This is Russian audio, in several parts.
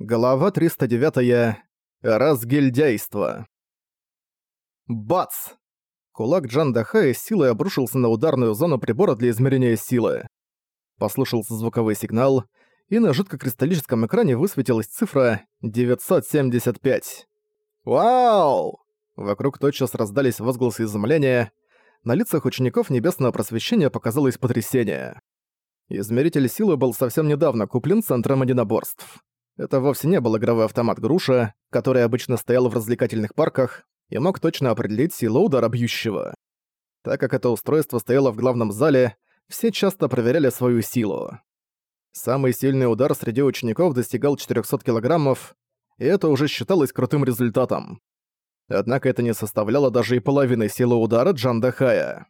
Глава 309. Разгильдяйство. Бац! Кулак Джан Дахая силой обрушился на ударную зону прибора для измерения силы. Послушался звуковой сигнал, и на жидкокристаллическом экране высветилась цифра 975. «Вау!» Вокруг тотчас раздались возгласы изумления. На лицах учеников Небесного Просвещения показалось потрясение. Измеритель силы был совсем недавно куплен Центром единоборств. Это вовсе не был игровой автомат груша, который обычно стоял в развлекательных парках и мог точно определить силу удара бьющего. Так как это устройство стояло в главном зале, все часто проверяли свою силу. Самый сильный удар среди учеников достигал 400 килограммов, и это уже считалось крутым результатом. Однако это не составляло даже и половины силы удара Джандахая.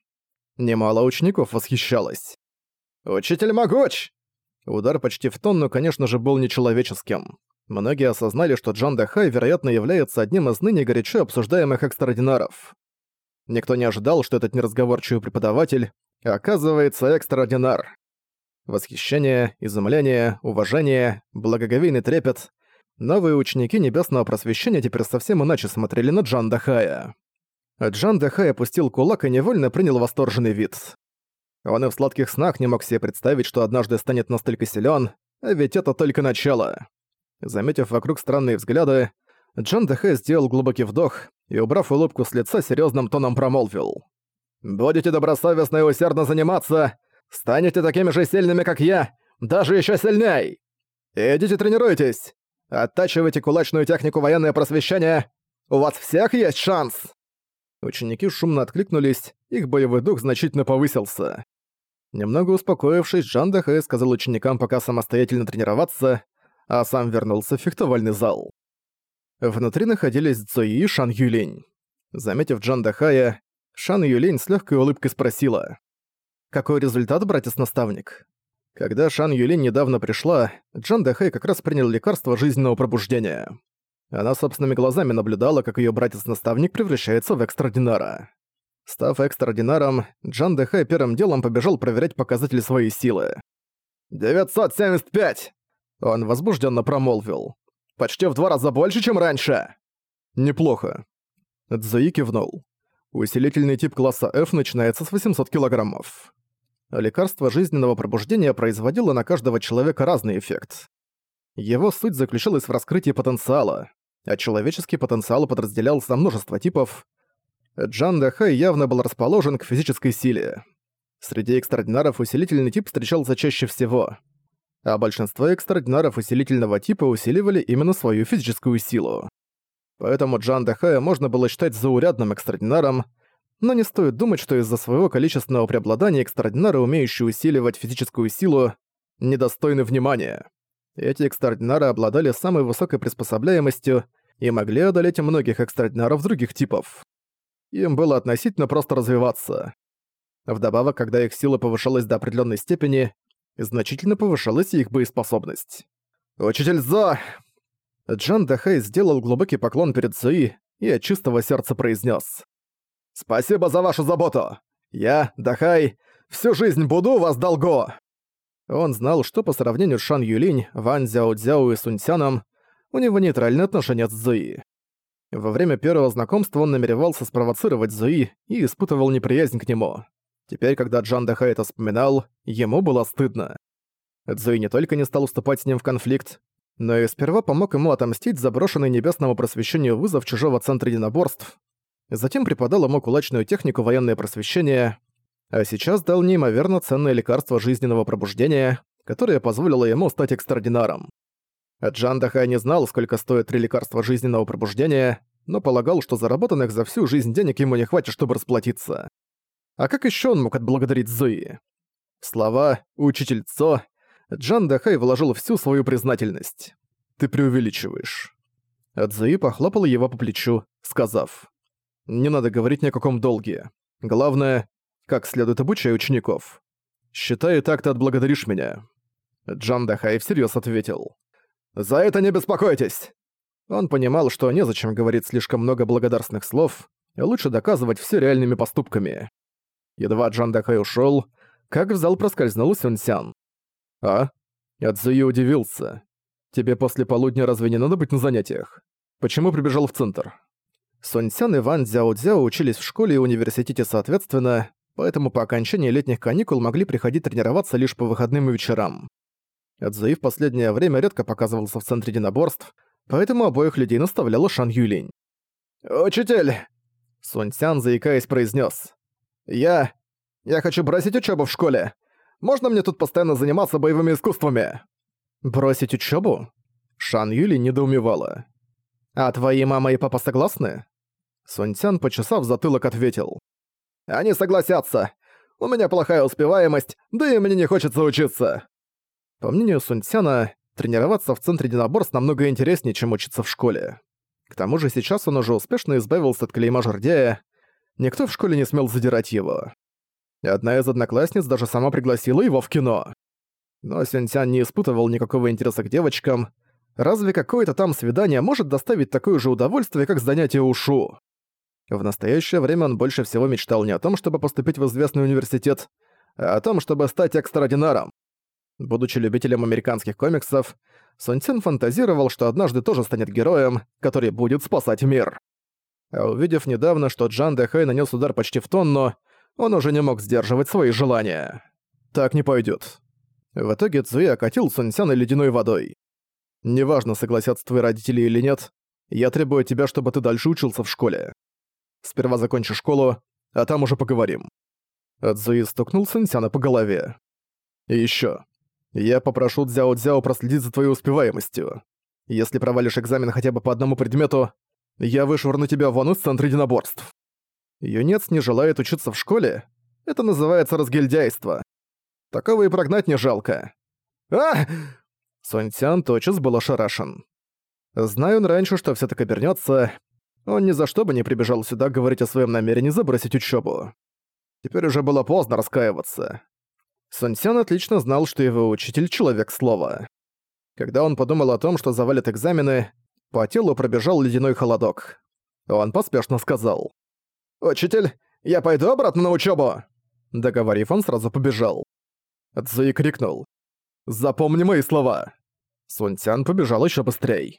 Немало учеников восхищалось. «Учитель могуч!» Удар почти в тонну, конечно же, был нечеловеческим. Многие осознали, что Джан Дахай, вероятно, является одним из ныне горячо обсуждаемых экстраординаров. Никто не ожидал, что этот неразговорчивый преподаватель оказывается экстраординар. Восхищение, изумление, уважение, благоговейный трепет. Новые ученики Небесного Просвещения теперь совсем иначе смотрели на Джан Дахая. Джан Дахай опустил кулак и невольно принял восторженный вид. Он и в сладких снах не мог себе представить, что однажды станет настолько силен, а ведь это только начало. Заметив вокруг странные взгляды, Джан Дэхэ сделал глубокий вдох и, убрав улыбку с лица, серьезным тоном промолвил. «Будете добросовестно и усердно заниматься, станете такими же сильными, как я, даже еще сильней! Идите тренируйтесь! Оттачивайте кулачную технику военное просвещение! У вас всех есть шанс!» Ученики шумно откликнулись, их боевой дух значительно повысился. Немного успокоившись, Джан Дахэ сказал ученикам пока самостоятельно тренироваться, а сам вернулся в фехтовальный зал. Внутри находились Цзуи и Шан Юлинь. Заметив Джан Дахая, Шан Юлинь с легкой улыбкой спросила. «Какой результат, братец-наставник?» Когда Шан Юлинь недавно пришла, Джан Дахай как раз принял лекарство жизненного пробуждения. Она собственными глазами наблюдала, как ее братец-наставник превращается в экстраординара. Став экстраординаром, Джан Дэхэ первым делом побежал проверять показатели своей силы. «975!» Он возбужденно промолвил. «Почти в два раза больше, чем раньше!» «Неплохо». Цзуи кивнул. Усилительный тип класса F начинается с 800 килограммов. Лекарство жизненного пробуждения производило на каждого человека разный эффект. Его суть заключалась в раскрытии потенциала, а человеческий потенциал подразделялся на множество типов, Джан Дахай явно был расположен к физической силе. Среди экстраординаров усилительный тип встречался чаще всего, а большинство экстраординаров усилительного типа усиливали именно свою физическую силу. Поэтому Джан Дахая можно было считать заурядным экстраординаром, но не стоит думать, что из-за своего количественного преобладания экстраординары, умеющие усиливать физическую силу, недостойны внимания. Эти экстраординары обладали самой высокой приспособляемостью и могли одолеть многих экстраординаров других типов им было относительно просто развиваться. Вдобавок, когда их сила повышалась до определенной степени, значительно повышалась и их боеспособность. «Учитель Зо!» Джан Дахэй сделал глубокий поклон перед Цуи и от чистого сердца произнес: «Спасибо за вашу заботу! Я, Дахай, всю жизнь буду у вас долго!» Он знал, что по сравнению с Шан Юлинь, Ван Зяо Цзяо и Суньсяном у него нейтральные отношения с Цзуи. Во время первого знакомства он намеревался спровоцировать Зуи и испытывал неприязнь к нему. Теперь, когда Джан Даха это вспоминал, ему было стыдно. Цзуи не только не стал уступать с ним в конфликт, но и сперва помог ему отомстить за брошенный небесному просвещению вызов чужого центра единоборств, затем преподал ему кулачную технику военное просвещение, а сейчас дал неимоверно ценное лекарство жизненного пробуждения, которое позволило ему стать экстраординаром. Джан Дахай не знал, сколько стоит три лекарства жизненного пробуждения, но полагал, что заработанных за всю жизнь денег ему не хватит, чтобы расплатиться. А как еще он мог отблагодарить Зои? Слова «учитель Цо» Джан вложил всю свою признательность. «Ты преувеличиваешь». Цзуи похлопал его по плечу, сказав, «Не надо говорить ни о каком долге. Главное, как следует обучай учеников. Считай, так ты отблагодаришь меня». Джан Дахай всерьез ответил, «За это не беспокойтесь!» Он понимал, что незачем говорить слишком много благодарственных слов, и лучше доказывать все реальными поступками. Едва Джан Дахай ушёл, как в зал проскользнул Сюнсян. «А?» Ядзуи удивился. Тебе после полудня разве не надо быть на занятиях? Почему прибежал в центр? Суньсян и Ван Цзяо Цзяо учились в школе и университете соответственно, поэтому по окончании летних каникул могли приходить тренироваться лишь по выходным и вечерам. Цзуи в последнее время редко показывался в центре единоборств, поэтому обоих людей наставляла Шан Юлинь. «Учитель!» Сунь Сян, заикаясь, произнес: «Я... я хочу бросить учебу в школе. Можно мне тут постоянно заниматься боевыми искусствами?» «Бросить учебу? Шан Юли недоумевала. «А твои мама и папа согласны?» Сунь Сян, почесав затылок, ответил. «Они согласятся. У меня плохая успеваемость, да и мне не хочется учиться». По мнению Сунь Сяна, тренироваться в центре единоборств намного интереснее, чем учиться в школе. К тому же сейчас он уже успешно избавился от клейма жердяя, никто в школе не смел задирать его. Одна из одноклассниц даже сама пригласила его в кино. Но Сюньцян не испытывал никакого интереса к девочкам. Разве какое-то там свидание может доставить такое же удовольствие, как занятие ушу? В настоящее время он больше всего мечтал не о том, чтобы поступить в известный университет, а о том, чтобы стать экстраординаром. Будучи любителем американских комиксов, Сон Цин фантазировал, что однажды тоже станет героем, который будет спасать мир. А увидев недавно, что Джан Дэхэй нанес удар почти в тонну, он уже не мог сдерживать свои желания. Так не пойдет. В итоге Цзуи окатил Сунсяна ледяной водой. «Неважно, согласятся твои родители или нет, я требую от тебя, чтобы ты дальше учился в школе. Сперва закончи школу, а там уже поговорим». Цзуи стукнул Сунсяна по голове. «И ещё. Я попрошу Цзяо проследить за твоей успеваемостью. Если провалишь экзамен хотя бы по одному предмету, я вышвырну тебя вон из центра единоборств. Юнец не желает учиться в школе? Это называется разгильдяйство. Такого и прогнать не жалко. А! Суньцян тотчас был ошарашен. Знаю он раньше, что все так обернется, он ни за что бы не прибежал сюда говорить о своем намерении забросить учебу. Теперь уже было поздно раскаиваться. Сунсян отлично знал, что его учитель — человек слова. Когда он подумал о том, что завалит экзамены, по телу пробежал ледяной холодок. Он поспешно сказал. «Учитель, я пойду обратно на учебу. Договорив, он сразу побежал. Цзуи крикнул. «Запомни мои слова!» Сунтян побежал еще быстрее.